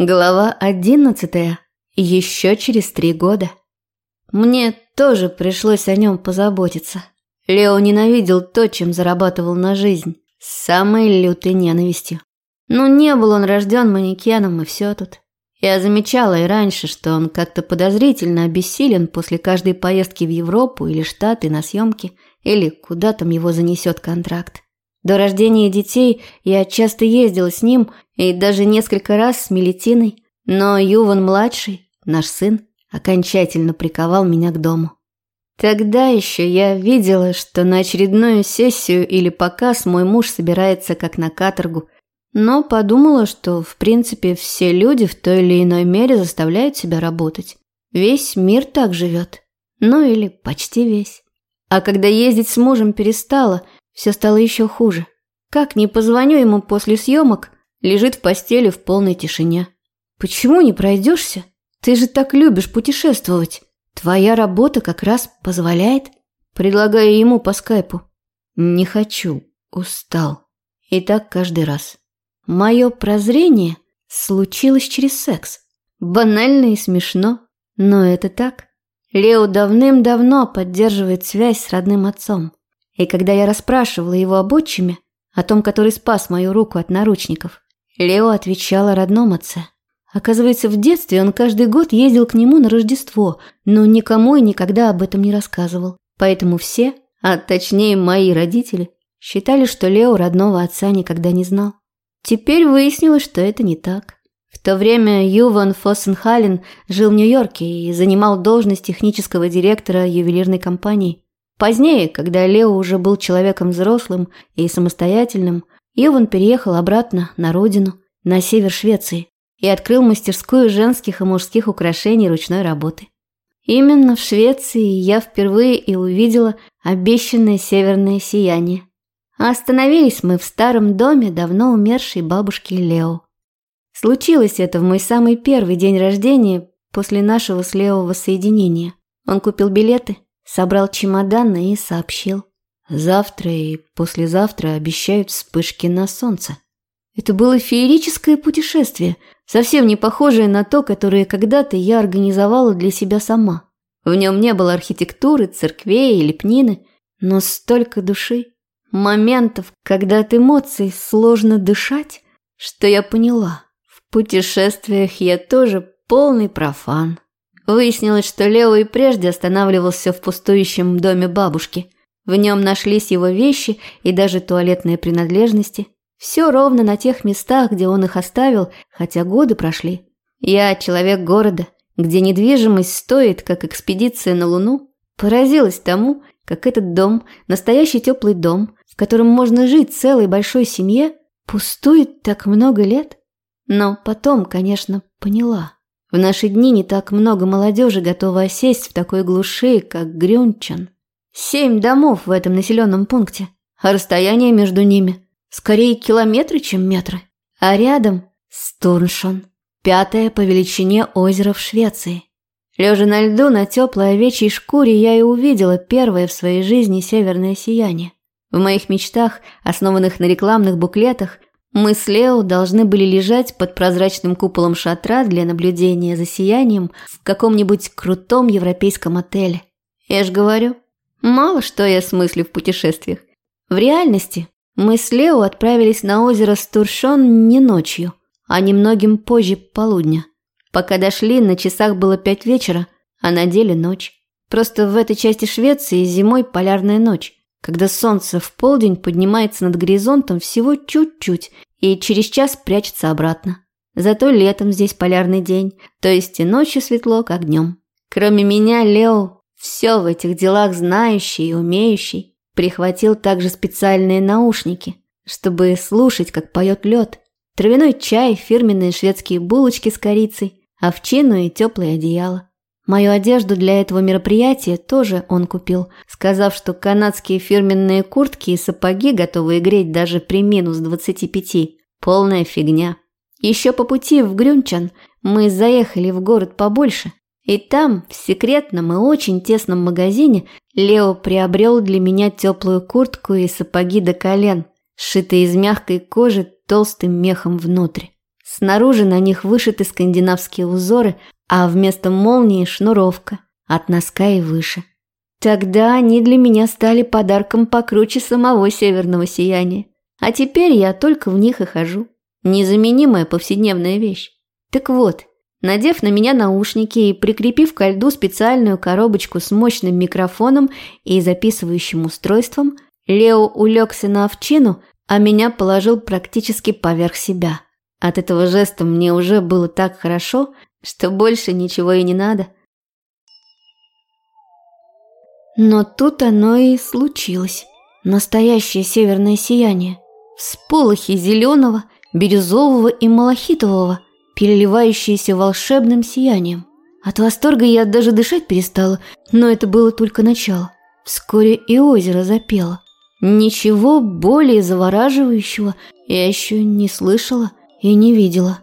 Глава одиннадцатая. Еще через три года. Мне тоже пришлось о нем позаботиться. Лео ненавидел то, чем зарабатывал на жизнь, с самой лютой ненавистью. Ну, не был он рожден манекеном, и все тут. Я замечала и раньше, что он как-то подозрительно обессилен после каждой поездки в Европу или Штаты на съемки, или куда там его занесет контракт. До рождения детей я часто ездила с ним и даже несколько раз с Мелитиной, но Юван-младший, наш сын, окончательно приковал меня к дому. Тогда еще я видела, что на очередную сессию или показ мой муж собирается как на каторгу, но подумала, что, в принципе, все люди в той или иной мере заставляют себя работать. Весь мир так живет. Ну или почти весь. А когда ездить с мужем перестала – все стало еще хуже. Как не позвоню ему после съемок, лежит в постели в полной тишине. Почему не пройдешься? Ты же так любишь путешествовать. Твоя работа как раз позволяет. Предлагаю ему по скайпу. Не хочу. Устал. И так каждый раз. Мое прозрение случилось через секс. Банально и смешно, но это так. Лео давным-давно поддерживает связь с родным отцом. И когда я расспрашивала его об отчиме, о том, который спас мою руку от наручников, Лео отвечал о родном отце. Оказывается, в детстве он каждый год ездил к нему на Рождество, но никому и никогда об этом не рассказывал. Поэтому все, а точнее мои родители, считали, что Лео родного отца никогда не знал. Теперь выяснилось, что это не так. В то время Юван Фоссенхален жил в Нью-Йорке и занимал должность технического директора ювелирной компании. Позднее, когда Лео уже был человеком взрослым и самостоятельным, Йован переехал обратно на родину, на север Швеции, и открыл мастерскую женских и мужских украшений ручной работы. Именно в Швеции я впервые и увидела обещанное северное сияние. Остановились мы в старом доме давно умершей бабушки Лео. Случилось это в мой самый первый день рождения после нашего с Лео воссоединения. Он купил билеты – собрал чемоданы и сообщил. Завтра и послезавтра обещают вспышки на солнце. Это было феерическое путешествие, совсем не похожее на то, которое когда-то я организовала для себя сама. В нем не было архитектуры, церквей и лепнины, но столько души, моментов, когда от эмоций сложно дышать, что я поняла. В путешествиях я тоже полный профан. Выяснилось, что Лео и прежде останавливался в пустующем доме бабушки. В нем нашлись его вещи и даже туалетные принадлежности. Все ровно на тех местах, где он их оставил, хотя годы прошли. Я человек города, где недвижимость стоит, как экспедиция на Луну. Поразилась тому, как этот дом, настоящий теплый дом, в котором можно жить целой большой семье, пустует так много лет. Но потом, конечно, поняла. В наши дни не так много молодежи готово осесть в такой глуши, как Грюнчан. Семь домов в этом населенном пункте, а расстояние между ними скорее километры, чем метры. А рядом Стурншон, пятое по величине озеро в Швеции. Лежа на льду на теплой овечьей шкуре, я и увидела первое в своей жизни северное сияние. В моих мечтах, основанных на рекламных буклетах, мы с Лео должны были лежать под прозрачным куполом шатра для наблюдения за сиянием в каком-нибудь крутом европейском отеле. Я ж говорю, мало что я смыслю в путешествиях. В реальности мы с Лео отправились на озеро Стуршон не ночью, а немногим позже полудня. Пока дошли, на часах было пять вечера, а на деле ночь. Просто в этой части Швеции зимой полярная ночь когда солнце в полдень поднимается над горизонтом всего чуть-чуть и через час прячется обратно. Зато летом здесь полярный день, то есть и ночью светло, как днем. Кроме меня, Лео, все в этих делах знающий и умеющий, прихватил также специальные наушники, чтобы слушать, как поет лед, травяной чай, фирменные шведские булочки с корицей, овчину и теплое одеяло. Мою одежду для этого мероприятия тоже он купил, сказав, что канадские фирменные куртки и сапоги готовы греть даже при минус 25. Полная фигня. Еще по пути в Грюнчан мы заехали в город побольше, и там, в секретном и очень тесном магазине, Лео приобрел для меня теплую куртку и сапоги до колен, сшитые из мягкой кожи толстым мехом внутрь. Снаружи на них вышиты скандинавские узоры, а вместо молнии шнуровка от носка и выше. Тогда они для меня стали подарком покруче самого северного сияния. А теперь я только в них и хожу. Незаменимая повседневная вещь. Так вот, надев на меня наушники и прикрепив к льду специальную коробочку с мощным микрофоном и записывающим устройством, Лео улегся на овчину, а меня положил практически поверх себя. От этого жеста мне уже было так хорошо, что больше ничего и не надо. Но тут оно и случилось. Настоящее северное сияние. Всполохи зеленого, бирюзового и малахитового, переливающиеся волшебным сиянием. От восторга я даже дышать перестала, но это было только начало. Вскоре и озеро запело. Ничего более завораживающего я еще не слышала и не видела.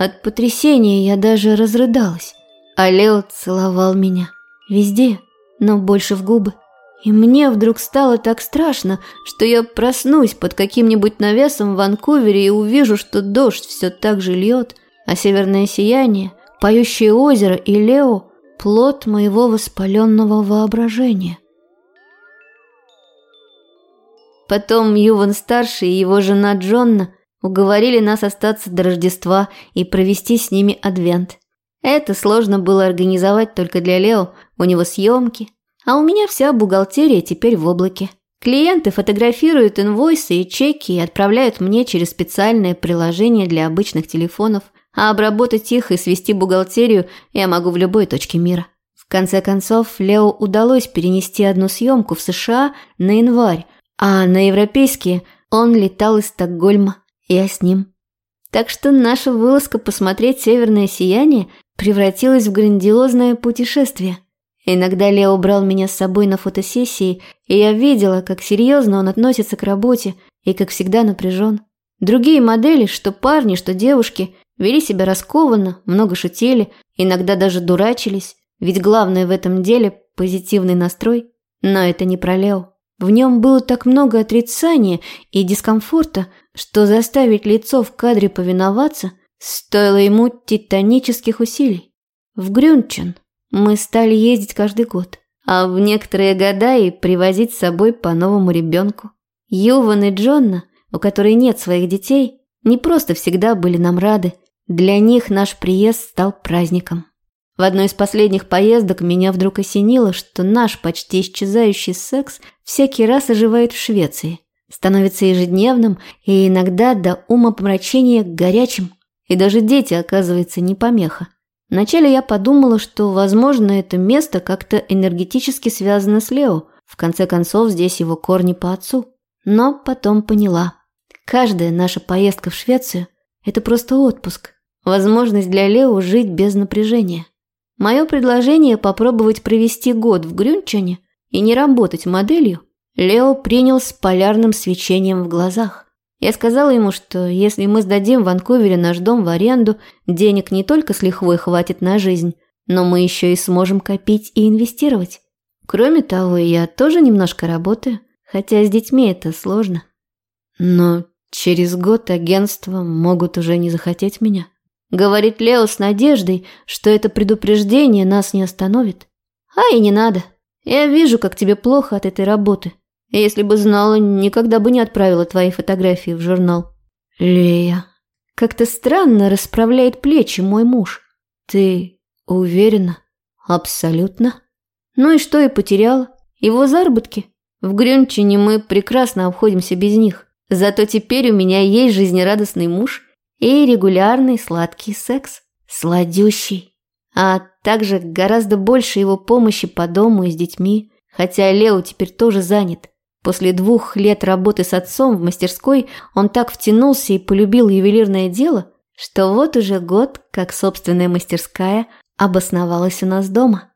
От потрясения я даже разрыдалась. А Лео целовал меня. Везде, но больше в губы. И мне вдруг стало так страшно, что я проснусь под каким-нибудь навесом в Ванкувере и увижу, что дождь все так же льет, а северное сияние, поющее озеро и Лео – плод моего воспаленного воображения. Потом Юван-старший и его жена Джонна уговорили нас остаться до Рождества и провести с ними адвент. Это сложно было организовать только для Лео, у него съемки – а у меня вся бухгалтерия теперь в облаке. Клиенты фотографируют инвойсы и чеки и отправляют мне через специальное приложение для обычных телефонов, а обработать их и свести бухгалтерию я могу в любой точке мира. В конце концов, Лео удалось перенести одну съемку в США на январь, а на европейские он летал из Стокгольма, я с ним. Так что наша вылазка посмотреть северное сияние превратилась в грандиозное путешествие – Иногда Лео брал меня с собой на фотосессии, и я видела, как серьезно он относится к работе и, как всегда, напряжен. Другие модели, что парни, что девушки, вели себя раскованно, много шутили, иногда даже дурачились, ведь главное в этом деле – позитивный настрой. Но это не про Лео. В нем было так много отрицания и дискомфорта, что заставить лицо в кадре повиноваться стоило ему титанических усилий. В Грюнчен, мы стали ездить каждый год, а в некоторые года и привозить с собой по новому ребенку. Юван и Джонна, у которой нет своих детей, не просто всегда были нам рады. Для них наш приезд стал праздником. В одной из последних поездок меня вдруг осенило, что наш почти исчезающий секс всякий раз оживает в Швеции, становится ежедневным и иногда до ума помрачения горячим, и даже дети, оказывается, не помеха. Вначале я подумала, что, возможно, это место как-то энергетически связано с Лео. В конце концов, здесь его корни по отцу. Но потом поняла. Каждая наша поездка в Швецию – это просто отпуск. Возможность для Лео жить без напряжения. Мое предложение попробовать провести год в Грюнчане и не работать моделью Лео принял с полярным свечением в глазах. Я сказала ему, что если мы сдадим в Ванкувере наш дом в аренду, денег не только с лихвой хватит на жизнь, но мы еще и сможем копить и инвестировать. Кроме того, я тоже немножко работаю, хотя с детьми это сложно. Но через год агентства могут уже не захотеть меня. Говорит Лео с надеждой, что это предупреждение нас не остановит. А и не надо. Я вижу, как тебе плохо от этой работы. Если бы знала, никогда бы не отправила твои фотографии в журнал. Лея, как-то странно расправляет плечи мой муж. Ты уверена? Абсолютно. Ну и что я потеряла? Его заработки? В Грюнчине мы прекрасно обходимся без них. Зато теперь у меня есть жизнерадостный муж и регулярный сладкий секс. Сладющий. А также гораздо больше его помощи по дому и с детьми. Хотя Лео теперь тоже занят. После двух лет работы с отцом в мастерской он так втянулся и полюбил ювелирное дело, что вот уже год, как собственная мастерская обосновалась у нас дома.